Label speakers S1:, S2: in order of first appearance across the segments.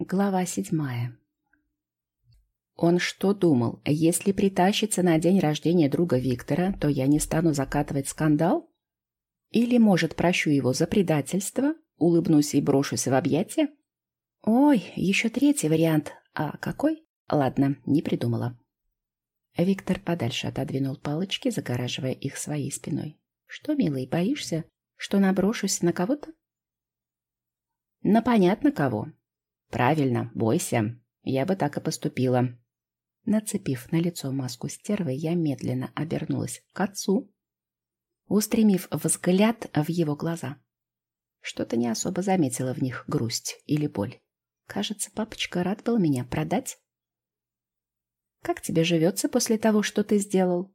S1: Глава седьмая. Он что думал, если притащится на день рождения друга Виктора, то я не стану закатывать скандал? Или, может, прощу его за предательство, улыбнусь и брошусь в объятия? Ой, еще третий вариант. А какой? Ладно, не придумала. Виктор подальше отодвинул палочки, загораживая их своей спиной. Что, милый, боишься, что наброшусь на кого-то? На понятно кого, Правильно, бойся. Я бы так и поступила. Нацепив на лицо маску стервы, я медленно обернулась к отцу, устремив взгляд в его глаза. Что-то не особо заметила в них грусть или боль. Кажется, папочка рад был меня продать. Как тебе живется после того, что ты сделал?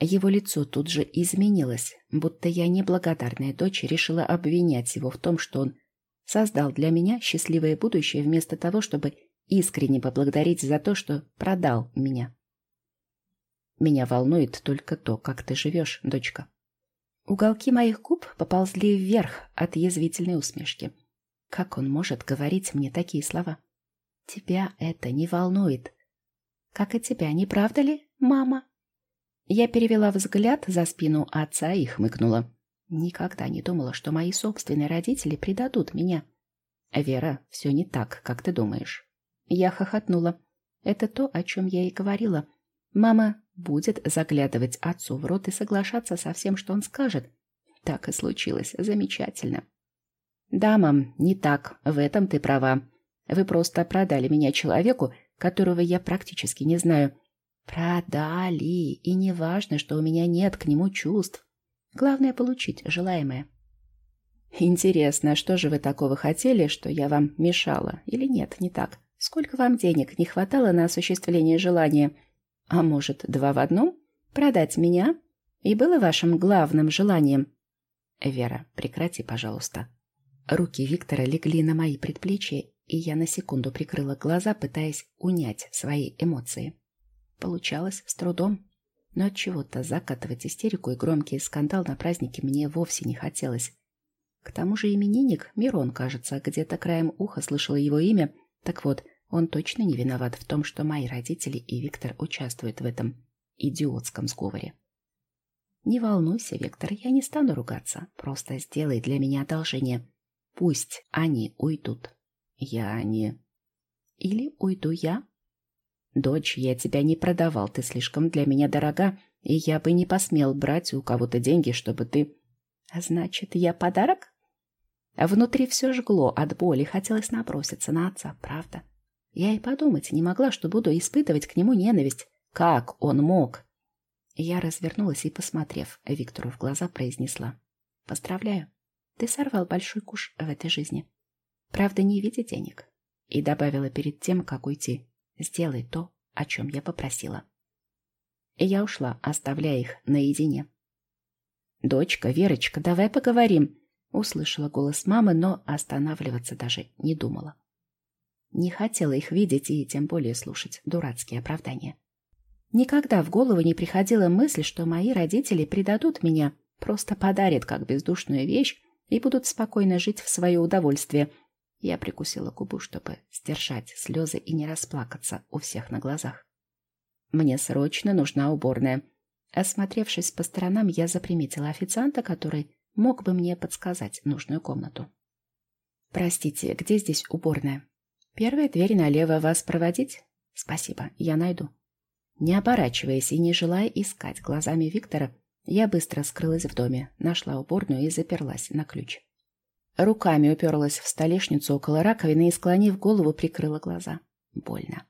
S1: Его лицо тут же изменилось, будто я неблагодарная дочь решила обвинять его в том, что он создал для меня счастливое будущее вместо того, чтобы искренне поблагодарить за то, что продал меня. Меня волнует только то, как ты живешь, дочка. Уголки моих губ поползли вверх от язвительной усмешки. Как он может говорить мне такие слова? Тебя это не волнует. Как и тебя, не правда ли, мама? Я перевела взгляд за спину отца и хмыкнула. Никогда не думала, что мои собственные родители предадут меня. Вера, все не так, как ты думаешь. Я хохотнула. Это то, о чем я и говорила. Мама будет заглядывать отцу в рот и соглашаться со всем, что он скажет. Так и случилось. Замечательно. Да, мам, не так. В этом ты права. Вы просто продали меня человеку, которого я практически не знаю. Продали. И не важно, что у меня нет к нему чувств. Главное — получить желаемое. Интересно, что же вы такого хотели, что я вам мешала? Или нет, не так? Сколько вам денег не хватало на осуществление желания? А может, два в одном? Продать меня? И было вашим главным желанием? Вера, прекрати, пожалуйста. Руки Виктора легли на мои предплечья, и я на секунду прикрыла глаза, пытаясь унять свои эмоции. Получалось с трудом. Но от чего-то закатывать истерику и громкий скандал на празднике мне вовсе не хотелось. К тому же именинник, Мирон, кажется, где-то краем уха слышала его имя. Так вот, он точно не виноват в том, что мои родители и Виктор участвуют в этом идиотском сговоре. Не волнуйся, Виктор, я не стану ругаться. Просто сделай для меня одолжение. Пусть они уйдут. Я не... Или уйду я? Дочь, я тебя не продавал, ты слишком для меня дорога, и я бы не посмел брать у кого-то деньги, чтобы ты... А значит, я подарок? А внутри все жгло от боли, хотелось наброситься на отца, правда. Я и подумать не могла, что буду испытывать к нему ненависть. Как он мог? Я развернулась и, посмотрев Виктору в глаза, произнесла. «Поздравляю, ты сорвал большой куш в этой жизни. Правда, не в виде денег». И добавила перед тем, как уйти. «Сделай то, о чем я попросила». И я ушла, оставляя их наедине. «Дочка, Верочка, давай поговорим!» Услышала голос мамы, но останавливаться даже не думала. Не хотела их видеть и тем более слушать дурацкие оправдания. Никогда в голову не приходила мысль, что мои родители предадут меня, просто подарят как бездушную вещь и будут спокойно жить в свое удовольствие. Я прикусила губу, чтобы сдержать слезы и не расплакаться у всех на глазах. Мне срочно нужна уборная. Осмотревшись по сторонам, я заприметила официанта, который мог бы мне подсказать нужную комнату. «Простите, где здесь уборная?» «Первая дверь налево. Вас проводить?» «Спасибо, я найду». Не оборачиваясь и не желая искать глазами Виктора, я быстро скрылась в доме, нашла уборную и заперлась на ключ. Руками уперлась в столешницу около раковины и, склонив голову, прикрыла глаза. Больно.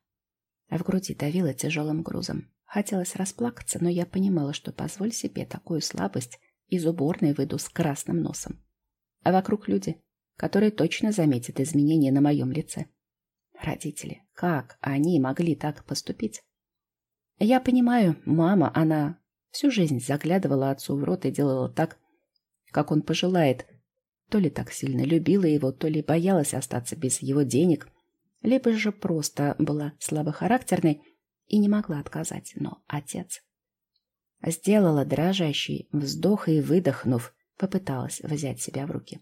S1: В груди давило тяжелым грузом. Хотелось расплакаться, но я понимала, что позволь себе такую слабость, из уборной выйду с красным носом. А вокруг люди, которые точно заметят изменения на моем лице. Родители, как они могли так поступить? Я понимаю, мама, она всю жизнь заглядывала отцу в рот и делала так, как он пожелает. То ли так сильно любила его, то ли боялась остаться без его денег, либо же просто была слабохарактерной и не могла отказать. Но отец... Сделала дрожащий вздох и, выдохнув, попыталась взять себя в руки.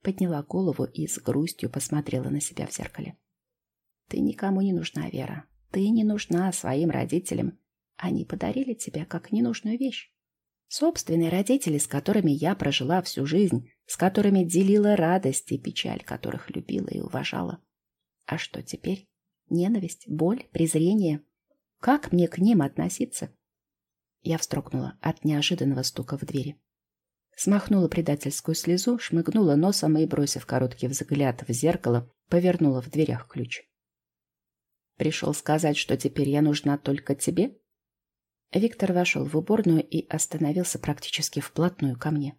S1: Подняла голову и с грустью посмотрела на себя в зеркале. Ты никому не нужна, Вера. Ты не нужна своим родителям. Они подарили тебя как ненужную вещь. Собственные родители, с которыми я прожила всю жизнь, с которыми делила радость и печаль, которых любила и уважала. А что теперь? Ненависть, боль, презрение. Как мне к ним относиться? Я встрогнула от неожиданного стука в двери. Смахнула предательскую слезу, шмыгнула носом и, бросив короткий взгляд в зеркало, повернула в дверях ключ. «Пришел сказать, что теперь я нужна только тебе?» Виктор вошел в уборную и остановился практически вплотную ко мне.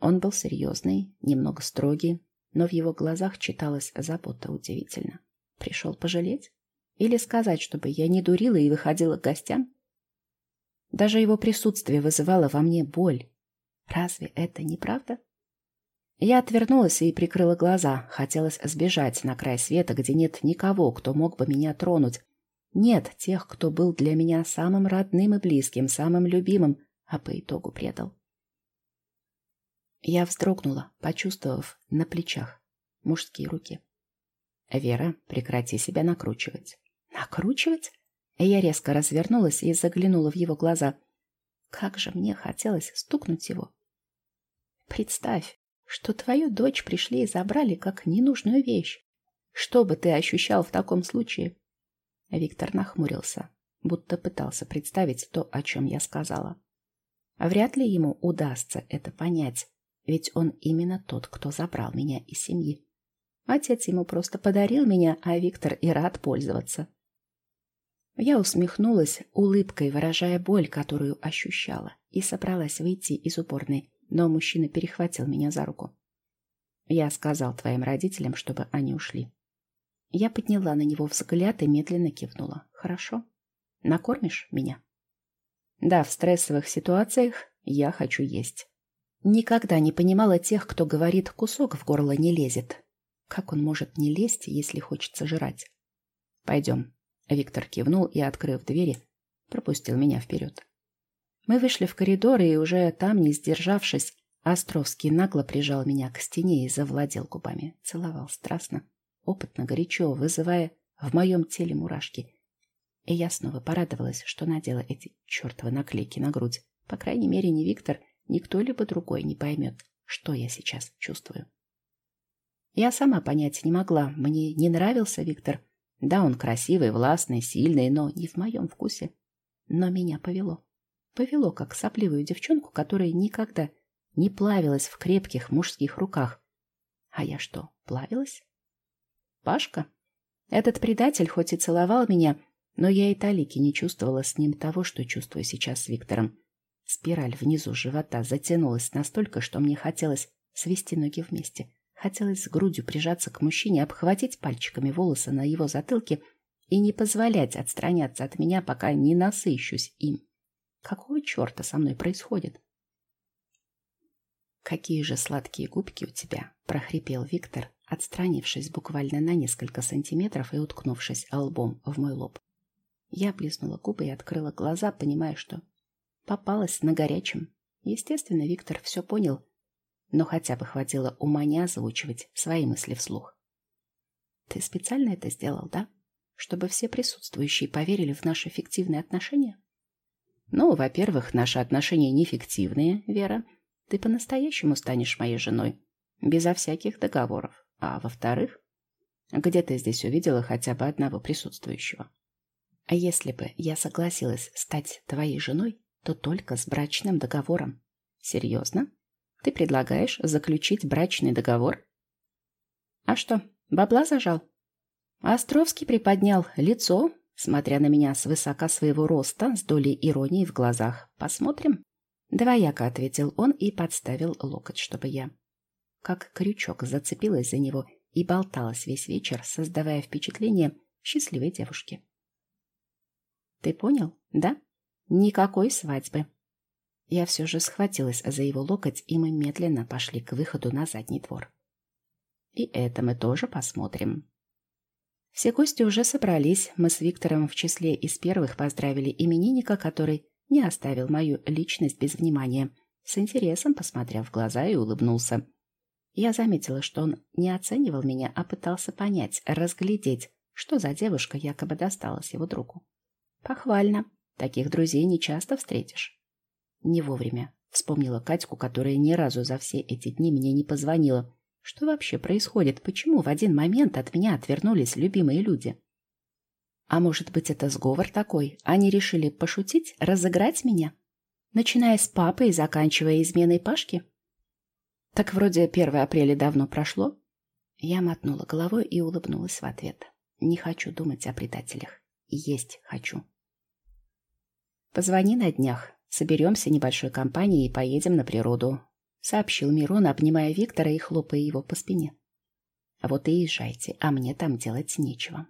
S1: Он был серьезный, немного строгий, но в его глазах читалась забота удивительно. Пришел пожалеть? Или сказать, чтобы я не дурила и выходила к гостям? Даже его присутствие вызывало во мне боль. Разве это не правда? Я отвернулась и прикрыла глаза. Хотелось сбежать на край света, где нет никого, кто мог бы меня тронуть. Нет тех, кто был для меня самым родным и близким, самым любимым, а по итогу предал. Я вздрогнула, почувствовав на плечах мужские руки. «Вера, прекрати себя накручивать». «Накручивать?» Я резко развернулась и заглянула в его глаза. Как же мне хотелось стукнуть его. «Представь, что твою дочь пришли и забрали как ненужную вещь. Что бы ты ощущал в таком случае?» Виктор нахмурился, будто пытался представить то, о чем я сказала. Вряд ли ему удастся это понять, ведь он именно тот, кто забрал меня из семьи. Отец ему просто подарил меня, а Виктор и рад пользоваться. Я усмехнулась, улыбкой выражая боль, которую ощущала, и собралась выйти из уборной, но мужчина перехватил меня за руку. Я сказал твоим родителям, чтобы они ушли. Я подняла на него взгляд и медленно кивнула. Хорошо. Накормишь меня? Да, в стрессовых ситуациях я хочу есть. Никогда не понимала тех, кто говорит, кусок в горло не лезет. Как он может не лезть, если хочется жрать? Пойдем. Виктор кивнул и, открыв двери, пропустил меня вперед. Мы вышли в коридор, и уже там, не сдержавшись, Островский нагло прижал меня к стене и завладел губами. Целовал страстно, опытно, горячо, вызывая в моем теле мурашки. И я снова порадовалась, что надела эти чертовы наклейки на грудь. По крайней мере, не Виктор Никто либо другой не поймет, что я сейчас чувствую. Я сама понять не могла. Мне не нравился Виктор. Да, он красивый, властный, сильный, но не в моем вкусе. Но меня повело. Повело, как сопливую девчонку, которая никогда не плавилась в крепких мужских руках. А я что, плавилась? Пашка? Этот предатель хоть и целовал меня, но я и талики не чувствовала с ним того, что чувствую сейчас с Виктором. Спираль внизу живота затянулась настолько, что мне хотелось свести ноги вместе. Хотелось с грудью прижаться к мужчине, обхватить пальчиками волосы на его затылке и не позволять отстраняться от меня, пока не насыщусь им. Какого черта со мной происходит? «Какие же сладкие губки у тебя!» — прохрипел Виктор, отстранившись буквально на несколько сантиметров и уткнувшись лбом в мой лоб. Я близнула губы и открыла глаза, понимая, что Попалась на горячем. Естественно, Виктор все понял, но хотя бы хватило ума не озвучивать свои мысли вслух. «Ты специально это сделал, да? Чтобы все присутствующие поверили в наши фиктивные отношения?» «Ну, во-первых, наши отношения не фиктивные, Вера. Ты по-настоящему станешь моей женой, безо всяких договоров. А во-вторых, где ты здесь увидела хотя бы одного присутствующего?» «А если бы я согласилась стать твоей женой, то только с брачным договором. Серьезно? Ты предлагаешь заключить брачный договор? А что, бабла зажал? Островский приподнял лицо, смотря на меня свысока своего роста, с долей иронии в глазах. Посмотрим. Двояко ответил он и подставил локоть, чтобы я, как крючок, зацепилась за него и болталась весь вечер, создавая впечатление счастливой девушки. Ты понял, да? Никакой свадьбы. Я все же схватилась за его локоть, и мы медленно пошли к выходу на задний двор. И это мы тоже посмотрим. Все гости уже собрались. Мы с Виктором в числе из первых поздравили именинника, который не оставил мою личность без внимания. С интересом посмотрел в глаза и улыбнулся. Я заметила, что он не оценивал меня, а пытался понять, разглядеть, что за девушка якобы досталась его другу. Похвально. Таких друзей не часто встретишь. Не вовремя. Вспомнила Катьку, которая ни разу за все эти дни мне не позвонила. Что вообще происходит? Почему в один момент от меня отвернулись любимые люди? А может быть, это сговор такой? Они решили пошутить, разыграть меня? Начиная с папы и заканчивая изменой Пашки? Так вроде 1 апреля давно прошло. Я мотнула головой и улыбнулась в ответ. Не хочу думать о предателях. Есть хочу. Позвони на днях. Соберемся небольшой компанией и поедем на природу. Сообщил Мирон, обнимая Виктора и хлопая его по спине. А вот и езжайте, а мне там делать нечего.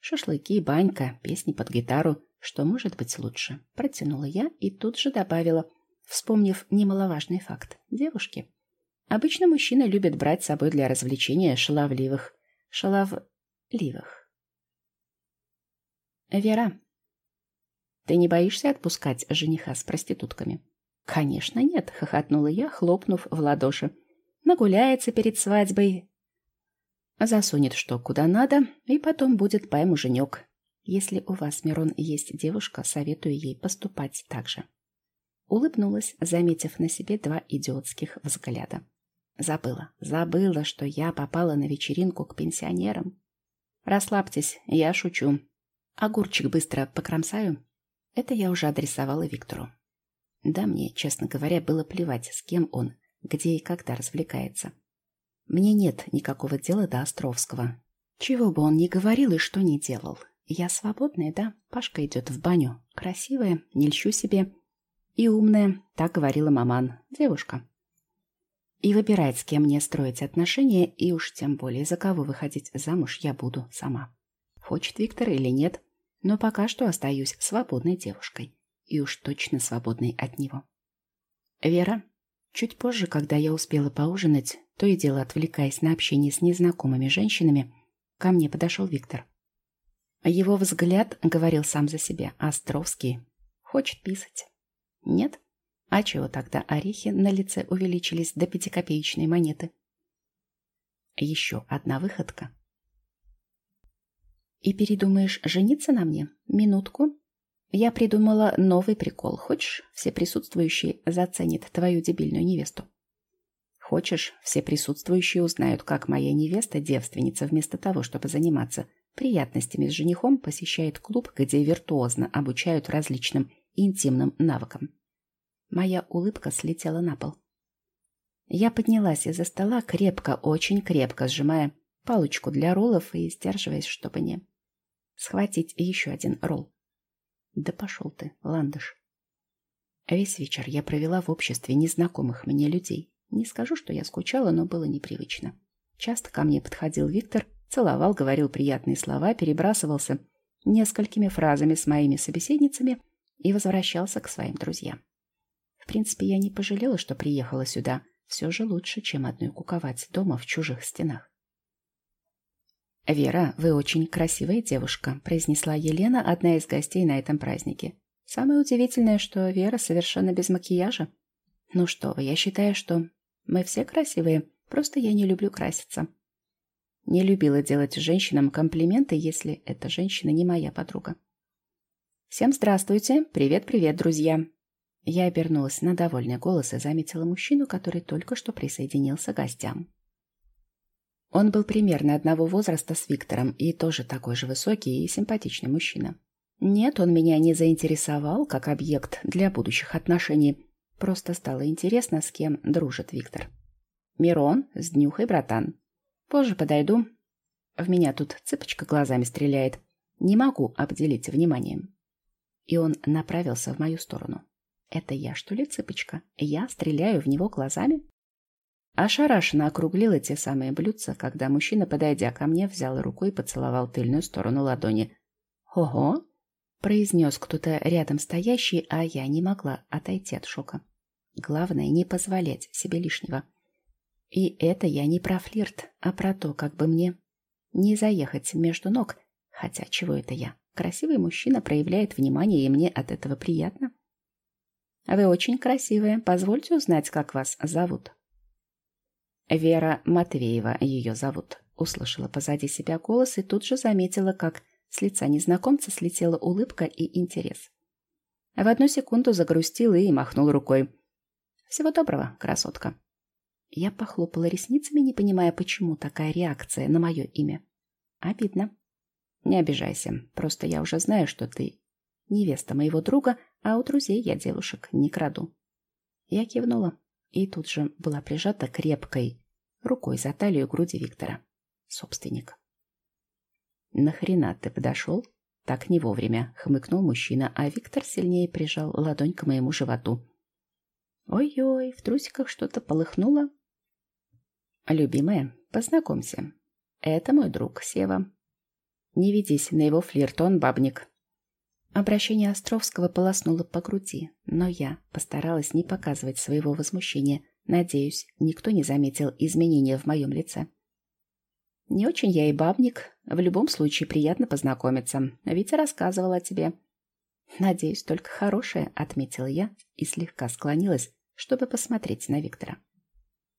S1: Шашлыки, банька, песни под гитару. Что может быть лучше? Протянула я и тут же добавила, вспомнив немаловажный факт. Девушки. Обычно мужчины любят брать с собой для развлечения шаловливых. Шаловливых. Вера, ты не боишься отпускать жениха с проститутками? Конечно, нет, хохотнула я, хлопнув в ладоши. Нагуляется перед свадьбой, засунет что куда надо, и потом будет пай-муженек. Если у вас, Мирон, есть девушка, советую ей поступать так же. Улыбнулась, заметив на себе два идиотских взгляда. Забыла, забыла, что я попала на вечеринку к пенсионерам. Расслабьтесь, я шучу. Огурчик быстро покромсаю. Это я уже адресовала Виктору. Да, мне, честно говоря, было плевать, с кем он, где и когда развлекается. Мне нет никакого дела до Островского. Чего бы он ни говорил и что ни делал. Я свободная, да? Пашка идет в баню. Красивая, не льщу себе. И умная, так говорила маман, девушка и выбирает, с кем мне строить отношения, и уж тем более за кого выходить замуж я буду сама. Хочет Виктор или нет, но пока что остаюсь свободной девушкой. И уж точно свободной от него. Вера, чуть позже, когда я успела поужинать, то и дело отвлекаясь на общение с незнакомыми женщинами, ко мне подошел Виктор. Его взгляд говорил сам за себя. Островский хочет писать. Нет? А чего тогда орехи на лице увеличились до пятикопеечной монеты? Еще одна выходка. И передумаешь жениться на мне? Минутку. Я придумала новый прикол. Хочешь, все присутствующие заценят твою дебильную невесту? Хочешь, все присутствующие узнают, как моя невеста, девственница, вместо того, чтобы заниматься приятностями с женихом, посещает клуб, где виртуозно обучают различным интимным навыкам. Моя улыбка слетела на пол. Я поднялась из-за стола, крепко, очень крепко сжимая палочку для роллов и сдерживаясь, чтобы не схватить еще один ролл. Да пошел ты, ландыш. Весь вечер я провела в обществе незнакомых мне людей. Не скажу, что я скучала, но было непривычно. Часто ко мне подходил Виктор, целовал, говорил приятные слова, перебрасывался несколькими фразами с моими собеседницами и возвращался к своим друзьям. В принципе, я не пожалела, что приехала сюда. Все же лучше, чем одной куковать дома в чужих стенах. «Вера, вы очень красивая девушка», — произнесла Елена, одна из гостей на этом празднике. «Самое удивительное, что Вера совершенно без макияжа. Ну что вы, я считаю, что мы все красивые, просто я не люблю краситься». Не любила делать женщинам комплименты, если эта женщина не моя подруга. «Всем здравствуйте! Привет-привет, друзья!» Я обернулась на довольный голос и заметила мужчину, который только что присоединился к гостям. Он был примерно одного возраста с Виктором и тоже такой же высокий и симпатичный мужчина. Нет, он меня не заинтересовал как объект для будущих отношений. Просто стало интересно, с кем дружит Виктор. «Мирон, с днюхой, братан. Позже подойду. В меня тут цыпочка глазами стреляет. Не могу обделить вниманием». И он направился в мою сторону. Это я, что ли, цыпочка? Я стреляю в него глазами? Ошарашенно округлила те самые блюдца, когда мужчина, подойдя ко мне, взял руку и поцеловал тыльную сторону ладони. «Ого!» — произнес кто-то рядом стоящий, а я не могла отойти от шока. Главное — не позволять себе лишнего. И это я не про флирт, а про то, как бы мне не заехать между ног. Хотя чего это я? Красивый мужчина проявляет внимание, и мне от этого приятно. Вы очень красивая. Позвольте узнать, как вас зовут. Вера Матвеева ее зовут. Услышала позади себя голос и тут же заметила, как с лица незнакомца слетела улыбка и интерес. В одну секунду загрустил и махнул рукой. «Всего доброго, красотка». Я похлопала ресницами, не понимая, почему такая реакция на мое имя. Обидно. Не обижайся, просто я уже знаю, что ты невеста моего друга, а у друзей я девушек не краду. Я кивнула и тут же была прижата крепкой рукой за талию груди Виктора. Собственник. «Нахрена ты подошел?» Так не вовремя, хмыкнул мужчина, а Виктор сильнее прижал ладонь к моему животу. Ой-ой, в трусиках что-то полыхнуло. Любимая, познакомься. Это мой друг Сева. Не ведись на его флирт, он бабник. Обращение Островского полоснуло по груди, но я постаралась не показывать своего возмущения. Надеюсь, никто не заметил изменения в моем лице. Не очень я и бабник. В любом случае приятно познакомиться. Витя рассказывал о тебе. Надеюсь, только хорошее, отметила я и слегка склонилась, чтобы посмотреть на Виктора.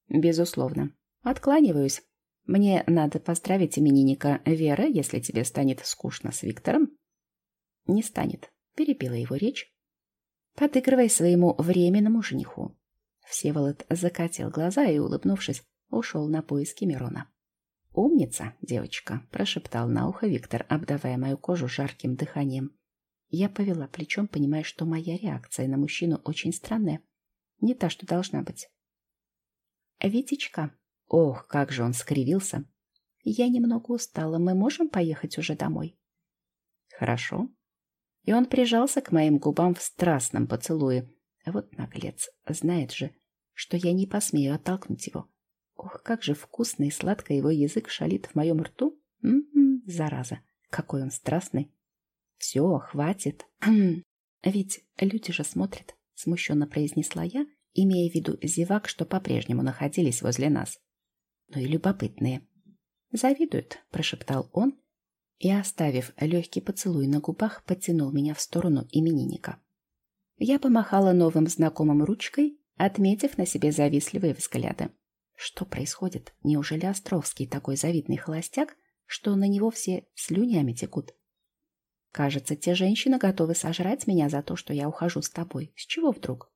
S1: Безусловно. Откланиваюсь. Мне надо поздравить именинника Вера, если тебе станет скучно с Виктором. Не станет. Перебила его речь. Подыгрывай своему временному жениху. Всеволод закатил глаза и, улыбнувшись, ушел на поиски Мирона. «Умница, девочка», — прошептал на ухо Виктор, обдавая мою кожу жарким дыханием. Я повела плечом, понимая, что моя реакция на мужчину очень странная. Не та, что должна быть. «Витечка», Ох, как же он скривился. Я немного устала. Мы можем поехать уже домой? Хорошо. И он прижался к моим губам в страстном поцелуе. Вот наглец. Знает же, что я не посмею оттолкнуть его. Ох, как же вкусно и сладко его язык шалит в моем рту. М-м, зараза, какой он страстный. Все, хватит. Ведь люди же смотрят, смущенно произнесла я, имея в виду зевак, что по-прежнему находились возле нас но и любопытные. «Завидуют», — прошептал он и, оставив легкий поцелуй на губах, подтянул меня в сторону именинника. Я помахала новым знакомым ручкой, отметив на себе завистливые взгляды. Что происходит? Неужели Островский такой завидный холостяк, что на него все слюнями текут? Кажется, те женщины готовы сожрать меня за то, что я ухожу с тобой. С чего вдруг?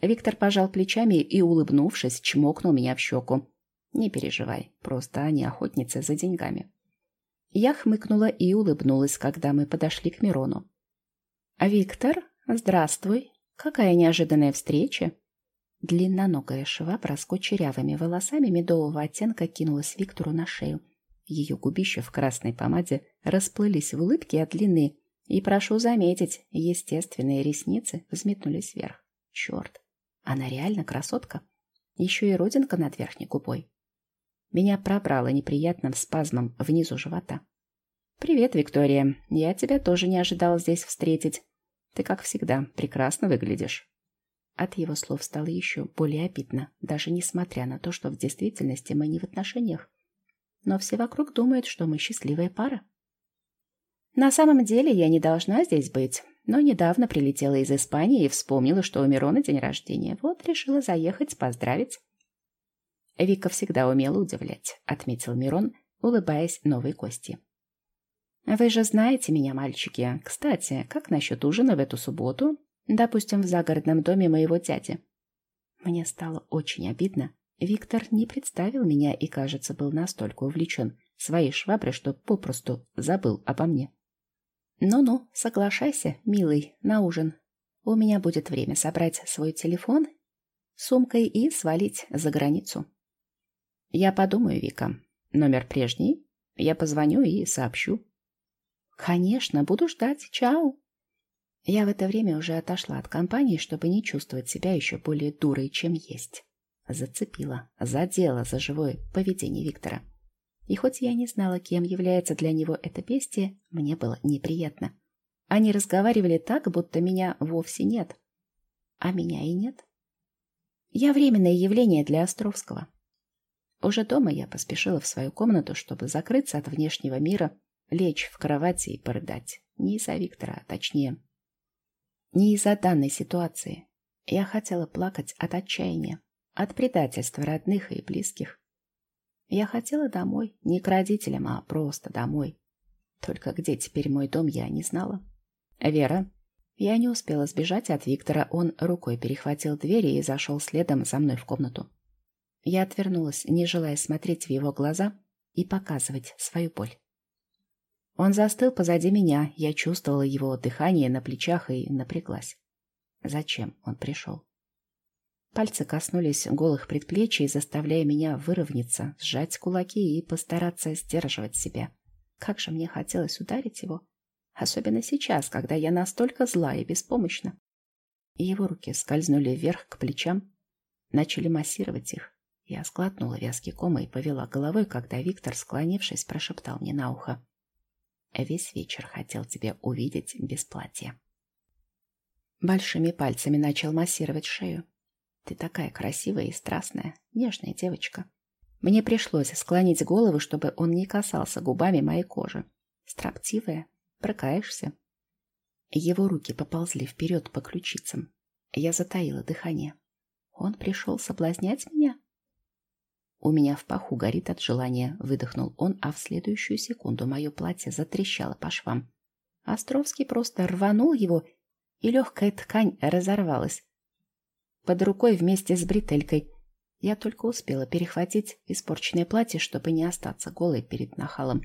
S1: Виктор пожал плечами и, улыбнувшись, чмокнул меня в щеку. Не переживай, просто они охотницы за деньгами. Я хмыкнула и улыбнулась, когда мы подошли к Мирону. «А «Виктор, здравствуй! Какая неожиданная встреча!» Длинноногая швабра с кучерявыми волосами медового оттенка кинулась Виктору на шею. Ее губища в красной помаде расплылись в улыбке от длины, и, прошу заметить, естественные ресницы взметнулись вверх. Черт, она реально красотка. Еще и родинка над верхней губой. Меня пробрало неприятным спазмом внизу живота. «Привет, Виктория. Я тебя тоже не ожидал здесь встретить. Ты, как всегда, прекрасно выглядишь». От его слов стало еще более обидно, даже несмотря на то, что в действительности мы не в отношениях. Но все вокруг думают, что мы счастливая пара. На самом деле я не должна здесь быть, но недавно прилетела из Испании и вспомнила, что у Мирона день рождения. Вот решила заехать поздравить. Вика всегда умела удивлять, отметил Мирон, улыбаясь новой кости. Вы же знаете меня, мальчики. Кстати, как насчет ужина в эту субботу? Допустим, в загородном доме моего дяди. Мне стало очень обидно. Виктор не представил меня и, кажется, был настолько увлечен своей шваброй, что попросту забыл обо мне. «Ну-ну, соглашайся, милый, на ужин. У меня будет время собрать свой телефон сумкой и свалить за границу». Я подумаю, Вика. Номер прежний. Я позвоню и сообщу. Конечно, буду ждать. Чао. Я в это время уже отошла от компании, чтобы не чувствовать себя еще более дурой, чем есть. Зацепила, задела за живое поведение Виктора. И хоть я не знала, кем является для него это бестие, мне было неприятно. Они разговаривали так, будто меня вовсе нет. А меня и нет. Я временное явление для Островского. Уже дома я поспешила в свою комнату, чтобы закрыться от внешнего мира, лечь в кровати и порыдать. Не из-за Виктора, а точнее, не из-за данной ситуации. Я хотела плакать от отчаяния, от предательства родных и близких. Я хотела домой, не к родителям, а просто домой. Только где теперь мой дом, я не знала. Вера. Я не успела сбежать от Виктора, он рукой перехватил двери и зашел следом за мной в комнату. Я отвернулась, не желая смотреть в его глаза и показывать свою боль. Он застыл позади меня, я чувствовала его дыхание на плечах и напряглась. Зачем он пришел? Пальцы коснулись голых предплечий, заставляя меня выровняться, сжать кулаки и постараться сдерживать себя. Как же мне хотелось ударить его. Особенно сейчас, когда я настолько зла и беспомощна. его руки скользнули вверх к плечам, начали массировать их. Я сглотнула вязкий ком и повела головой, когда Виктор, склонившись, прошептал мне на ухо. Весь вечер хотел тебя увидеть без платья. Большими пальцами начал массировать шею. Ты такая красивая и страстная, нежная девочка. Мне пришлось склонить голову, чтобы он не касался губами моей кожи. Строптивая, прокаешься. Его руки поползли вперед по ключицам. Я затаила дыхание. Он пришел соблазнять меня? У меня в паху горит от желания, выдохнул он, а в следующую секунду мое платье затрещало по швам. Островский просто рванул его, и легкая ткань разорвалась. Под рукой вместе с бретелькой я только успела перехватить испорченное платье, чтобы не остаться голой перед нахалом.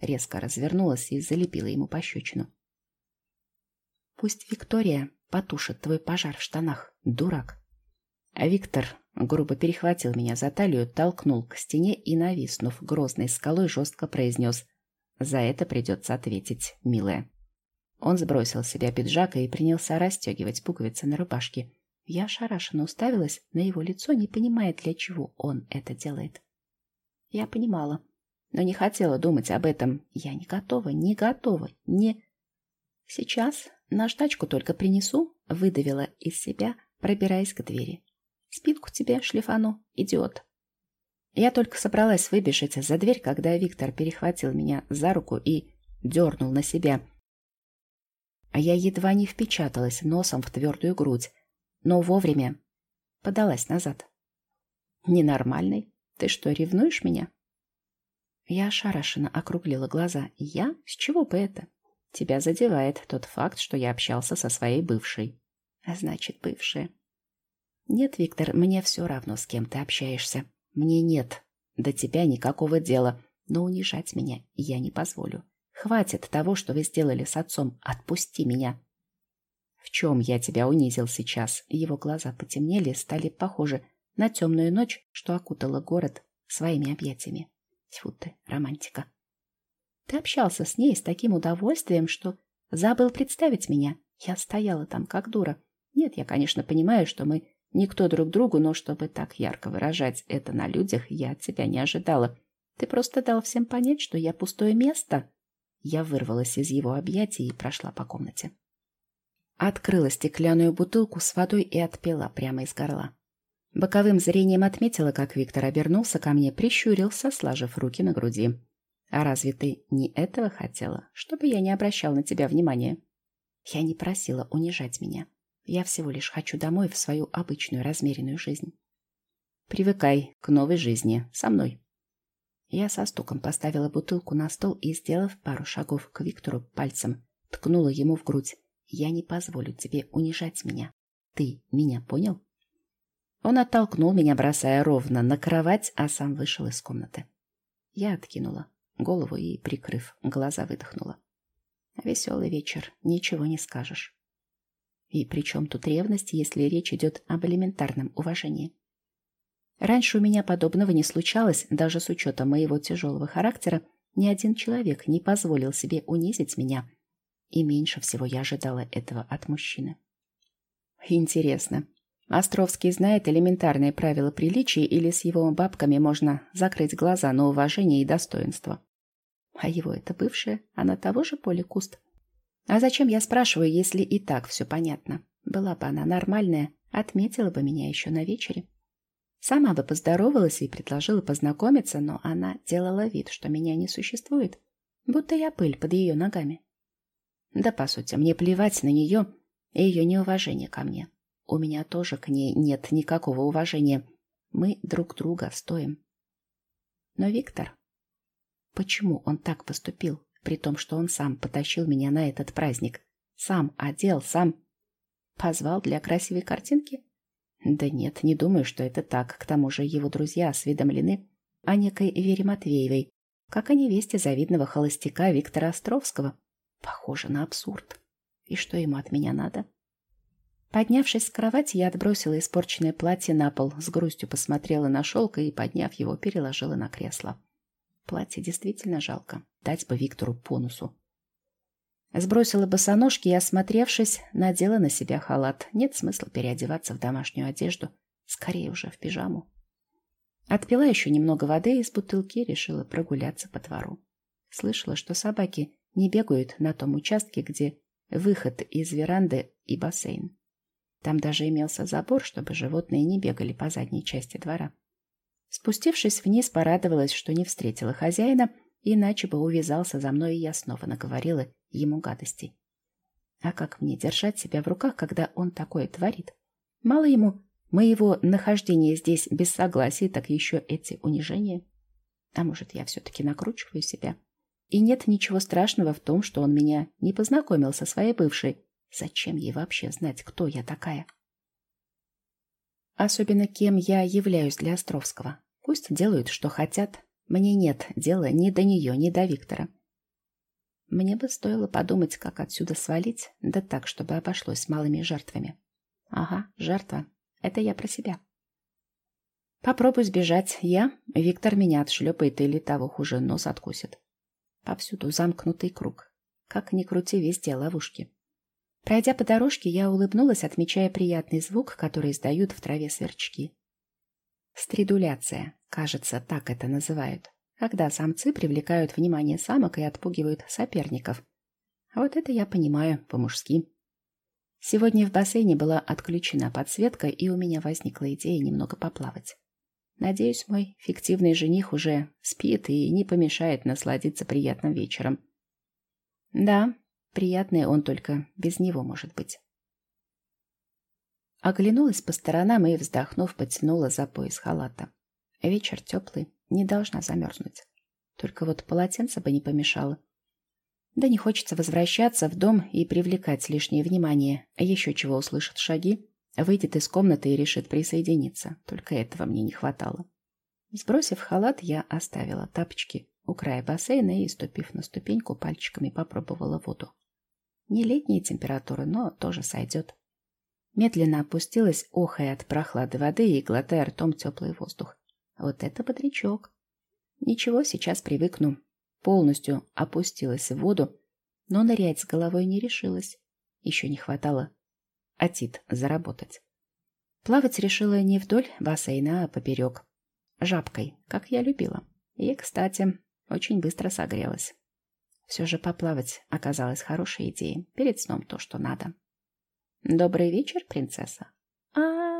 S1: Резко развернулась и залепила ему пощечину. Пусть Виктория потушит твой пожар в штанах, дурак. А Виктор грубо перехватил меня за талию, толкнул к стене и, нависнув грозной скалой, жестко произнес «За это придется ответить, милая». Он сбросил с себя пиджак и принялся расстегивать пуговицы на рубашке. Я ошарашенно уставилась на его лицо, не понимая, для чего он это делает. Я понимала, но не хотела думать об этом. Я не готова, не готова, не... Сейчас наш тачку только принесу, выдавила из себя, пробираясь к двери. Спинку тебе шлифану, идиот. Я только собралась выбежать за дверь, когда Виктор перехватил меня за руку и дернул на себя. А я едва не впечаталась носом в твердую грудь, но вовремя подалась назад. «Ненормальный? Ты что, ревнуешь меня?» Я ошарашенно округлила глаза. «Я? С чего бы это?» «Тебя задевает тот факт, что я общался со своей бывшей». «А значит, бывшая». «Нет, Виктор, мне все равно, с кем ты общаешься. Мне нет до тебя никакого дела, но унижать меня я не позволю. Хватит того, что вы сделали с отцом. Отпусти меня». «В чем я тебя унизил сейчас?» Его глаза потемнели, стали похожи на темную ночь, что окутала город своими объятиями. Тьфу ты, романтика. Ты общался с ней с таким удовольствием, что забыл представить меня. Я стояла там, как дура. Нет, я, конечно, понимаю, что мы Никто друг другу, но чтобы так ярко выражать это на людях, я от тебя не ожидала. Ты просто дал всем понять, что я пустое место. Я вырвалась из его объятий и прошла по комнате. Открыла стеклянную бутылку с водой и отпила прямо из горла. Боковым зрением отметила, как Виктор обернулся ко мне, прищурился, сложив руки на груди. «А разве ты не этого хотела, чтобы я не обращал на тебя внимания?» Я не просила унижать меня. Я всего лишь хочу домой в свою обычную размеренную жизнь. Привыкай к новой жизни со мной. Я со стуком поставила бутылку на стол и, сделав пару шагов к Виктору пальцем, ткнула ему в грудь. Я не позволю тебе унижать меня. Ты меня понял? Он оттолкнул меня, бросая ровно на кровать, а сам вышел из комнаты. Я откинула голову и, прикрыв глаза, выдохнула. Веселый вечер, ничего не скажешь. И при чем тут ревность, если речь идет об элементарном уважении? Раньше у меня подобного не случалось, даже с учетом моего тяжелого характера, ни один человек не позволил себе унизить меня, и меньше всего я ожидала этого от мужчины. Интересно, Островский знает элементарные правила приличия или с его бабками можно закрыть глаза на уважение и достоинство? А его это бывшая, она того же поля куст. А зачем я спрашиваю, если и так все понятно? Была бы она нормальная, отметила бы меня еще на вечере. Сама бы поздоровалась и предложила познакомиться, но она делала вид, что меня не существует, будто я пыль под ее ногами. Да, по сути, мне плевать на нее и ее неуважение ко мне. У меня тоже к ней нет никакого уважения. Мы друг друга стоим. Но Виктор... Почему он так поступил, при том, что он сам потащил меня на этот праздник? Сам одел, сам позвал для красивой картинки? Да нет, не думаю, что это так. К тому же его друзья осведомлены о некой Вере Матвеевой, как о невесте завидного холостяка Виктора Островского. Похоже на абсурд. И что ему от меня надо? Поднявшись с кровати, я отбросила испорченное платье на пол, с грустью посмотрела на шелк и, подняв его, переложила на кресло. Платье действительно жалко. Дать бы Виктору по носу. Сбросила босоножки и, осмотревшись, надела на себя халат. Нет смысла переодеваться в домашнюю одежду. Скорее уже в пижаму. Отпила еще немного воды из бутылки и решила прогуляться по двору. Слышала, что собаки не бегают на том участке, где выход из веранды и бассейн. Там даже имелся забор, чтобы животные не бегали по задней части двора. Спустившись вниз, порадовалась, что не встретила хозяина, иначе бы увязался за мной, и я снова наговорила ему гадостей. А как мне держать себя в руках, когда он такое творит? Мало ему моего нахождения здесь без согласия, так еще эти унижения. А может, я все-таки накручиваю себя? И нет ничего страшного в том, что он меня не познакомил со своей бывшей. Зачем ей вообще знать, кто я такая? Особенно кем я являюсь для Островского. Пусть делают, что хотят. Мне нет дела ни до нее, ни до Виктора. Мне бы стоило подумать, как отсюда свалить, да так, чтобы обошлось малыми жертвами. Ага, жертва. Это я про себя. Попробуй сбежать. Я, Виктор меня отшлепает или того хуже, нос откусит. Повсюду замкнутый круг. Как ни крути, везде ловушки. Пройдя по дорожке, я улыбнулась, отмечая приятный звук, который издают в траве сверчки. Стридуляция, кажется, так это называют когда самцы привлекают внимание самок и отпугивают соперников. А вот это я понимаю по-мужски. Сегодня в бассейне была отключена подсветка, и у меня возникла идея немного поплавать. Надеюсь, мой фиктивный жених уже спит и не помешает насладиться приятным вечером. Да, приятный он только без него может быть. Оглянулась по сторонам и, вздохнув, потянула за пояс халата. Вечер теплый, не должна замерзнуть. Только вот полотенце бы не помешало. Да не хочется возвращаться в дом и привлекать лишнее внимание. Еще чего услышит шаги, выйдет из комнаты и решит присоединиться. Только этого мне не хватало. Сбросив халат, я оставила тапочки у края бассейна и, ступив на ступеньку, пальчиками попробовала воду. Не летняя температура, но тоже сойдет. Медленно опустилась, охая от прохлады воды и глотая ртом теплый воздух. Вот это бодрячок. Ничего, сейчас привыкну. Полностью опустилась в воду, но нырять с головой не решилась. Еще не хватало атит заработать. Плавать решила не вдоль бассейна, а поперек. Жабкой, как я любила. И, кстати, очень быстро согрелась. Все же поплавать оказалось хорошей идеей. Перед сном то, что надо. «Добрый вечер, принцесса». «А,